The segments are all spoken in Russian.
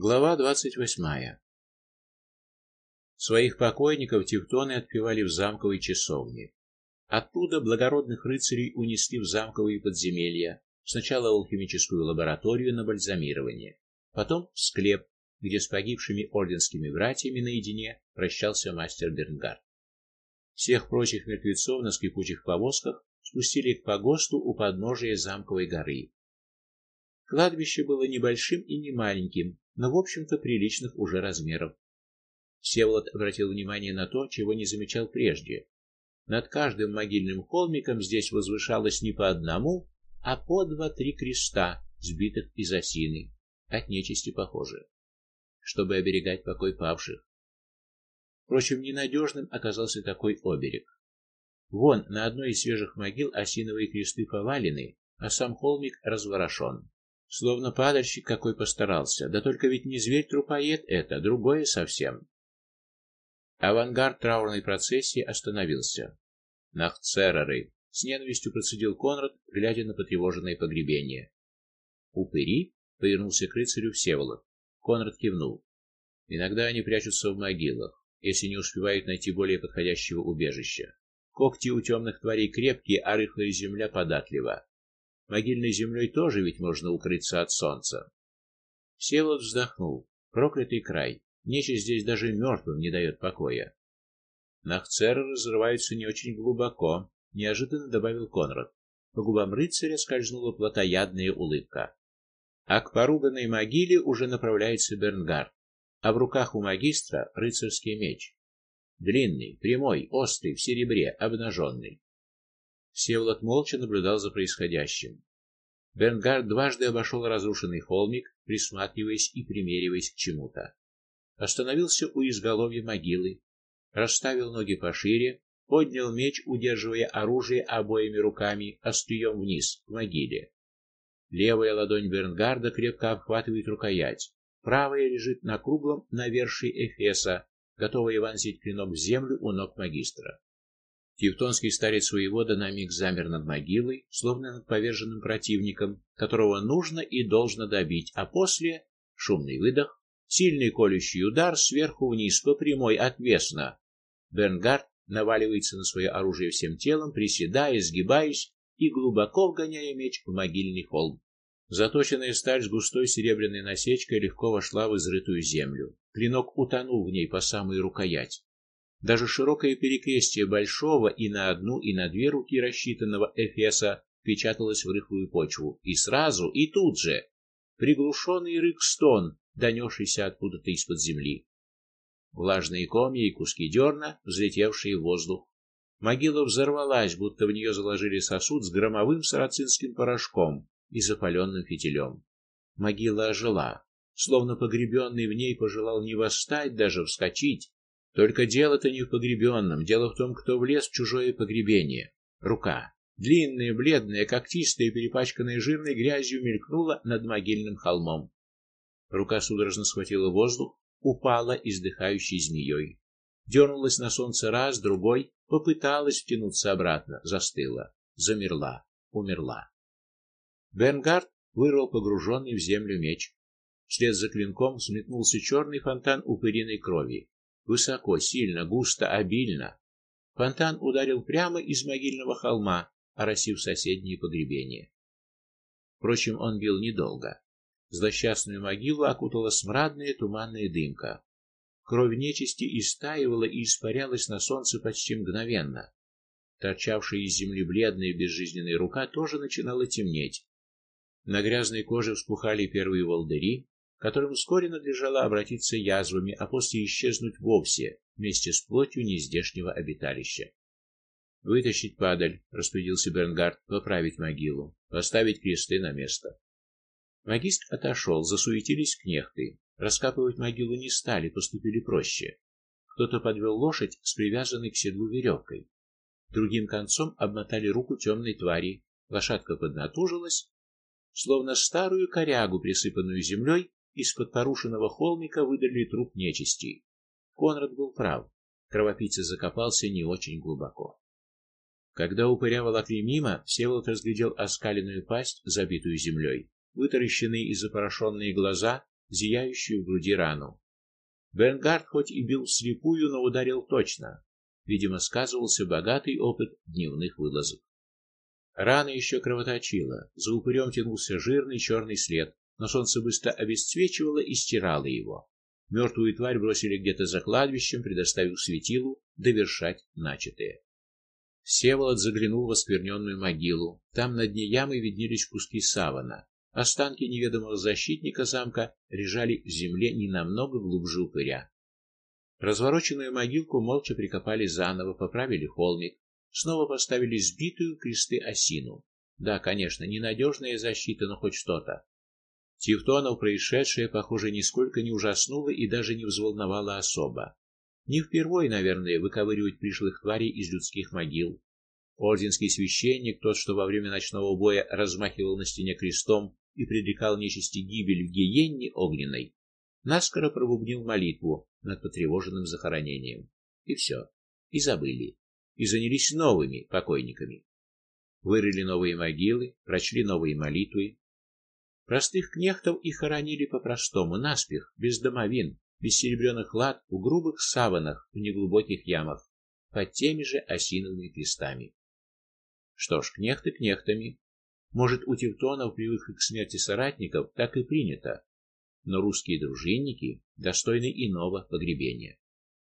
Глава двадцать восьмая. Своих покойников тевтоны отпевали в замковой часовне. Оттуда благородных рыцарей унесли в замковые подземелья, сначала в алхимическую лабораторию на бальзамирование, потом в склеп, где с погибшими орденскими братьями наедине прощался мастер Бернгард. Всех прочих мертвецов на скрипучих повозках спустили к погосту у подножия замковой горы. Кладбище было небольшим и не маленьким, но в общем-то приличных уже размеров. Всеволод обратил внимание на то, чего не замечал прежде. Над каждым могильным холмиком здесь возвышалось не по одному, а по два-три креста, сбитых из осины, от нечисти похоже, чтобы оберегать покой павших. Впрочем, ненадежным оказался такой оберег. Вон на одной из свежих могил осиновые кресты повалены, а сам холмик разворошен. Словно падальщик какой постарался. Да только ведь не зверь-трупоед это, другое совсем. Авангард траурной процессии остановился. Нахцереры, с ненавистью процедил Конрад, глядя на потревоженное погребение. Упыри повернулся к рыцарю Всеволод. Конрад кивнул. Иногда они прячутся в могилах, если не успевают найти более подходящего убежища. Когти у темных тварей крепкие, а рыхлая земля податлива. Могильной землей тоже ведь можно укрыться от солнца. Всеволод вздохнул. Проклятый край. Нечисть здесь даже мертвым не дает покоя. Нахцеры разрываются не очень глубоко, неожиданно добавил Конрад. По губам рыцаря скользнула плотоядная улыбка. А к поруганной могиле уже направляется Бернгард, а в руках у магистра рыцарский меч. Длинный, прямой, острый, в серебре, обнаженный. Всеволод молча наблюдал за происходящим. Бернгард дважды обошел разрушенный холмик, присматриваясь и примериваясь к чему-то. Остановился у изголовья могилы, расставил ноги пошире, поднял меч, удерживая оружие обоими руками острием вниз к могиле. Левая ладонь Бернгарда крепко обхватывает рукоять, правая лежит на круглом навершии эфеса, готовая вонзить клинок в землю у ног магистра. Тевтонский старец воевода на миг замер над могилой, словно над поверженным противником, которого нужно и должно добить, а после шумный выдох, сильный колющий удар сверху вниз по прямой отвесно. Бернгард наваливается на свое оружие всем телом, приседая, сгибаясь и глубоко вгоняя меч в могильный холм. Заточенная сталь с густой серебряной насечкой легко вошла в изрытую землю. Клинок утонул в ней по самую рукоять. Даже широкое перекрестие большого и на одну, и на две руки рассчитанного эфеса впечаталось в рыхлую почву, и сразу, и тут же приглушенный рык-стон, донесшийся откуда-то из-под земли. Влажные комья и куски дерна, взлетевшие в воздух. Могила взорвалась, будто в нее заложили сосуд с громовым сарацинским порошком и запаленным фитилем. Могила ожила, словно погребенный в ней пожелал не восстать, даже вскочить, только дело-то не в погребенном, дело в том, кто влез в чужое погребение. Рука, длинная, бледная, когтистая, перепачканная жирной грязью, мелькнула над могильным холмом. Рука судорожно схватила воздух, упала издыхающей змеей. Дернулась на солнце раз, другой, попыталась втянуться обратно, застыла, замерла, умерла. Бернгард вырвал погруженный в землю меч. Вслед за клинком взметнулся черный фонтан упыриной крови. Высоко, сильно, густо, обильно. Фонтан ударил прямо из могильного холма, оросив соседние погребения. Впрочем, он бил недолго. Злосчастную могилу окутала смрадная туманная дымка. Кровь нечисти истаивала и испарялась на солнце почти мгновенно. Торчавшая из земли бледная безжизненная рука тоже начинала темнеть. На грязной коже вспухали первые волдыри, которым вскоре надлежало обратиться язвами, а после исчезнуть вовсе вместе с плотью нездешнего обиталища. Вытащить падаль, распорядился Бернгард, поправить могилу, поставить кресты на место. Магист отошел, засуетились кнехты. Раскапывать могилу не стали, поступили проще. Кто-то подвел лошадь с привязанной к седлу веревкой. Другим концом обмотали руку темной твари. Лошадка поднатужилась, словно старую корягу, присыпанную землей, из-под порушенного холмика выдали труп нечисти. Конрад был прав. Кровопийца закопался не очень глубоко. Когда упыря волокли мимо, Всеволод разглядел оскаленную пасть, забитую землей, вытаращенные и запорошенные глаза, зияющую в груди рану. Бернгард хоть и бил слепую, но ударил точно. Видимо, сказывался богатый опыт дневных вылазок. Рана еще кровоточила, за упырем тянулся жирный черный след, но солнце быстро обесцвечивало и стирало его. Мертвую тварь бросили где-то за кладбищем, предоставив светилу довершать начатое. Всеволод заглянул в оскверненную могилу. Там на дне ямы виднелись куски савана. Останки неведомого защитника замка лежали в земле не намного глубже упыря. Развороченную могилку молча прикопали заново, поправили холмик, снова поставили сбитую кресты осину. Да, конечно, ненадежная защита, но хоть что-то. Тевтонов происшедшее, похоже, нисколько не ужаснуло и даже не взволновало особо. Не впервой, наверное, выковыривать пришлых тварей из людских могил. Орденский священник, тот, что во время ночного боя размахивал на стене крестом и предрекал нечисти гибель в гиенне огненной, наскоро пробубнил молитву над потревоженным захоронением. И все. И забыли. И занялись новыми покойниками. Вырыли новые могилы, прочли новые молитвы. Простых кнехтов и хоронили по-простому, наспех, без домовин, без серебряных лад, в грубых саванах, в неглубоких ямах, под теми же осиновыми крестами. Что ж, кнехты кнехтами. Может, у тевтонов, привыкших к смерти соратников, так и принято. Но русские дружинники достойны иного погребения.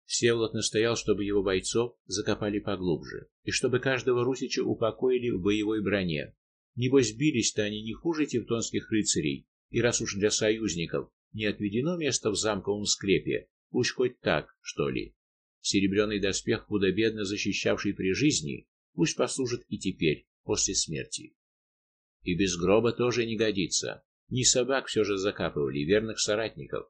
Всеволод настоял, чтобы его бойцов закопали поглубже, и чтобы каждого русича упокоили в боевой броне. Небось, бились-то они не хуже тевтонских рыцарей, и раз уж для союзников не отведено место в замковом склепе, пусть хоть так, что ли. Серебряный доспех, худо-бедно защищавший при жизни, пусть послужит и теперь, после смерти. И без гроба тоже не годится. Не собак все же закапывали, верных соратников.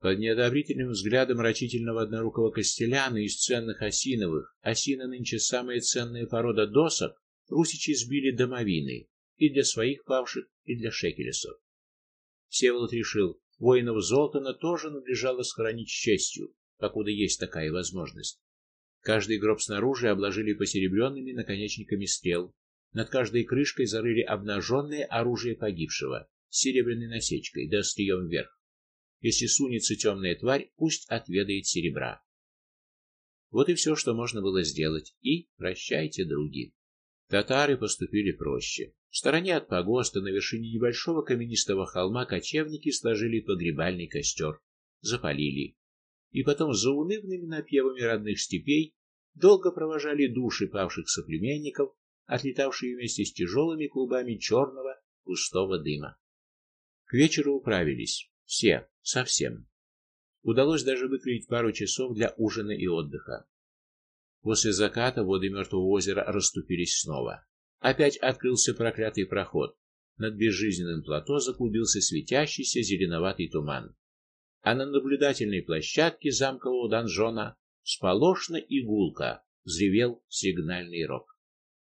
Под неодобрительным взглядом рачительного однорукого костеляна из ценных осиновых, осина нынче самая ценная порода досок, русичи сбили домовины и для своих павших, и для шекелесов. Всеволод решил, Воинов Золтана тоже надлежало сохранить честью, покуда есть такая возможность. Каждый гроб снаружи обложили посеребренными наконечниками стрел. Над каждой крышкой зарыли обнаженное оружие погибшего с серебряной насечкой да острием вверх. Если сунется темная тварь, пусть отведает серебра. Вот и все, что можно было сделать. И прощайте, други. Татары поступили проще. В стороне от погоста на вершине небольшого каменистого холма кочевники сложили погребальный костер, запалили. И потом за унывными напевами родных степей долго провожали души павших соплеменников, отлетавшие вместе с тяжелыми клубами черного густого дыма. К вечеру управились все, совсем. Удалось даже выкроить пару часов для ужина и отдыха. После заката воды Мертвого озера расступились снова. Опять открылся проклятый проход. Над безжизненным плато заклубился светящийся зеленоватый туман. А на наблюдательной площадке замкового донжона сполошно и гулко взревел сигнальный рог.